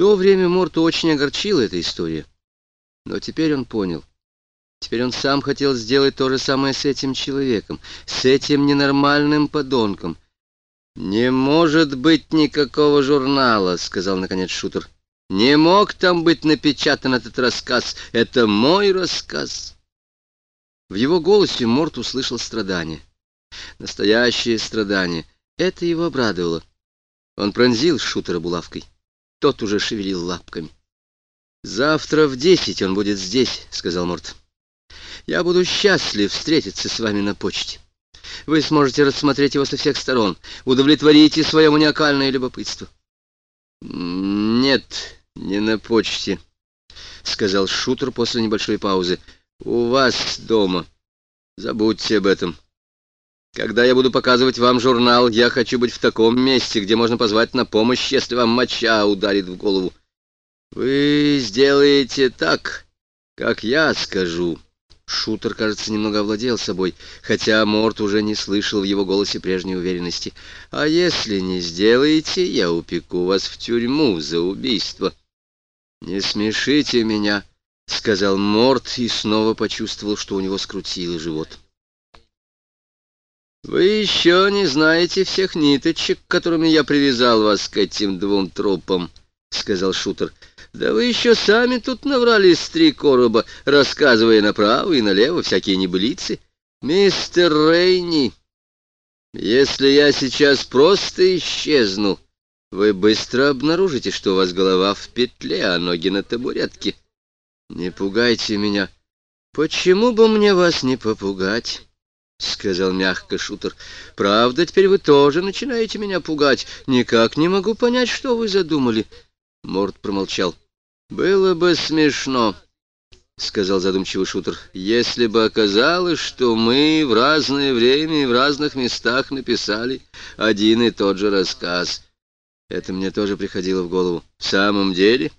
то время Морту очень огорчила эта история. Но теперь он понял. Теперь он сам хотел сделать то же самое с этим человеком, с этим ненормальным подонком. «Не может быть никакого журнала», — сказал наконец шутер. «Не мог там быть напечатан этот рассказ. Это мой рассказ». В его голосе Морт услышал страдание. Настоящее страдание. Это его обрадовало. Он пронзил шутера булавкой. Тот уже шевелил лапками. «Завтра в десять он будет здесь», — сказал Морт. «Я буду счастлив встретиться с вами на почте. Вы сможете рассмотреть его со всех сторон, удовлетворите свое маниакальное любопытство». «Нет, не на почте», — сказал шутер после небольшой паузы. «У вас дома. Забудьте об этом. Когда я буду показывать вам журнал, я хочу быть в таком месте, где можно позвать на помощь, если вам моча ударит в голову. Вы сделаете так, как я скажу. Шутер, кажется, немного овладел собой, хотя Морт уже не слышал в его голосе прежней уверенности. А если не сделаете, я упеку вас в тюрьму за убийство. Не смешите меня, — сказал Морт и снова почувствовал, что у него скрутило живот. «Вы еще не знаете всех ниточек, которыми я привязал вас к этим двум трупам», — сказал шутер. «Да вы еще сами тут наврали с три короба, рассказывая направо и налево всякие небылицы. Мистер Рейни, если я сейчас просто исчезну, вы быстро обнаружите, что у вас голова в петле, а ноги на табуретке. Не пугайте меня. Почему бы мне вас не попугать?» — сказал мягко шутер. «Правда, теперь вы тоже начинаете меня пугать. Никак не могу понять, что вы задумали». Морд промолчал. «Было бы смешно», — сказал задумчивый шутер, «если бы оказалось, что мы в разное время и в разных местах написали один и тот же рассказ. Это мне тоже приходило в голову. В самом деле,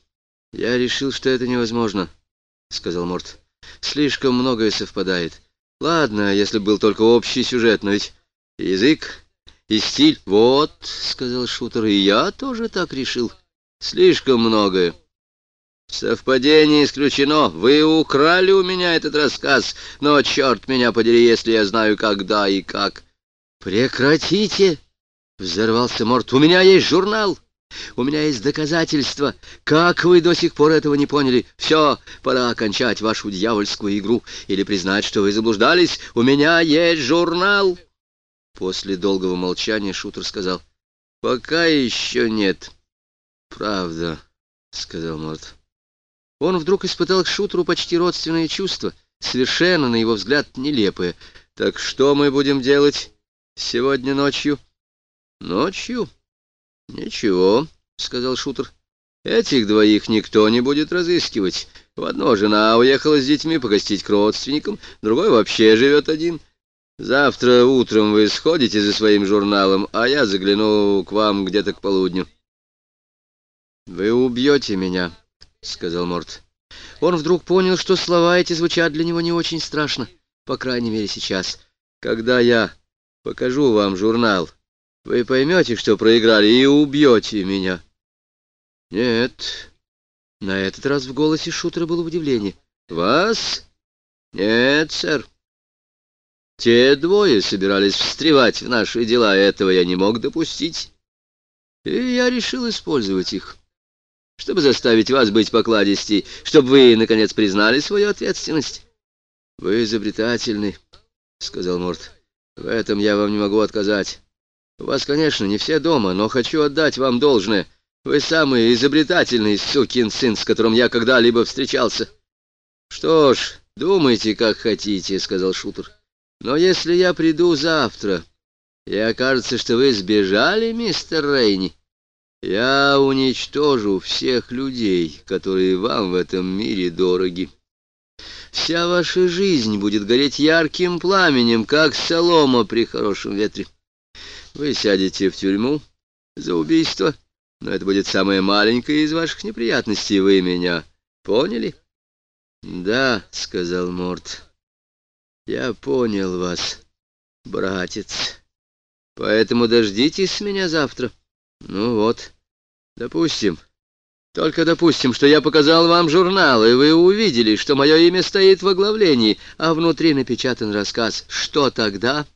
я решил, что это невозможно», — сказал Морд. «Слишком многое совпадает». Ладно, если был только общий сюжет, но ведь язык и стиль... Вот, — сказал Шутер, — и я тоже так решил. Слишком многое. Совпадение исключено. Вы украли у меня этот рассказ, но, черт меня подери, если я знаю, когда и как. Прекратите! — взорвался Морт. У меня есть журнал. У меня есть доказательства. Как вы до сих пор этого не поняли? Все, пора окончать вашу дьявольскую игру или признать, что вы заблуждались. У меня есть журнал. После долгого молчания шутер сказал. Пока еще нет. Правда, сказал Морт. Он вдруг испытал к шутеру почти родственное чувство, совершенно, на его взгляд, нелепое. Так что мы будем делать сегодня ночью? Ночью? «Ничего», — сказал шутер. «Этих двоих никто не будет разыскивать. В одно жена уехала с детьми погостить к родственникам, другой вообще живет один. Завтра утром вы сходите за своим журналом, а я загляну к вам где-то к полудню». «Вы убьете меня», — сказал Морт. Он вдруг понял, что слова эти звучат для него не очень страшно, по крайней мере сейчас. «Когда я покажу вам журнал...» Вы поймете, что проиграли, и убьете меня. Нет. На этот раз в голосе шутера было удивление. Вас? Нет, сэр. Те двое собирались встревать в наши дела, этого я не мог допустить. И я решил использовать их, чтобы заставить вас быть покладистей, чтобы вы, наконец, признали свою ответственность. Вы изобретательны, — сказал Морт. В этом я вам не могу отказать. У вас, конечно, не все дома, но хочу отдать вам должное. Вы самый изобретательный сукин сын, с которым я когда-либо встречался. Что ж, думайте, как хотите, — сказал шутер. Но если я приду завтра, и окажется, что вы сбежали, мистер Рейни, я уничтожу всех людей, которые вам в этом мире дороги. Вся ваша жизнь будет гореть ярким пламенем, как солома при хорошем ветре. Вы сядете в тюрьму за убийство, но это будет самое маленькое из ваших неприятностей. Вы меня поняли? — Да, — сказал Морт, — я понял вас, братец. Поэтому дождитесь меня завтра. Ну вот, допустим. Только допустим, что я показал вам журнал, и вы увидели, что мое имя стоит в оглавлении, а внутри напечатан рассказ. Что тогда?»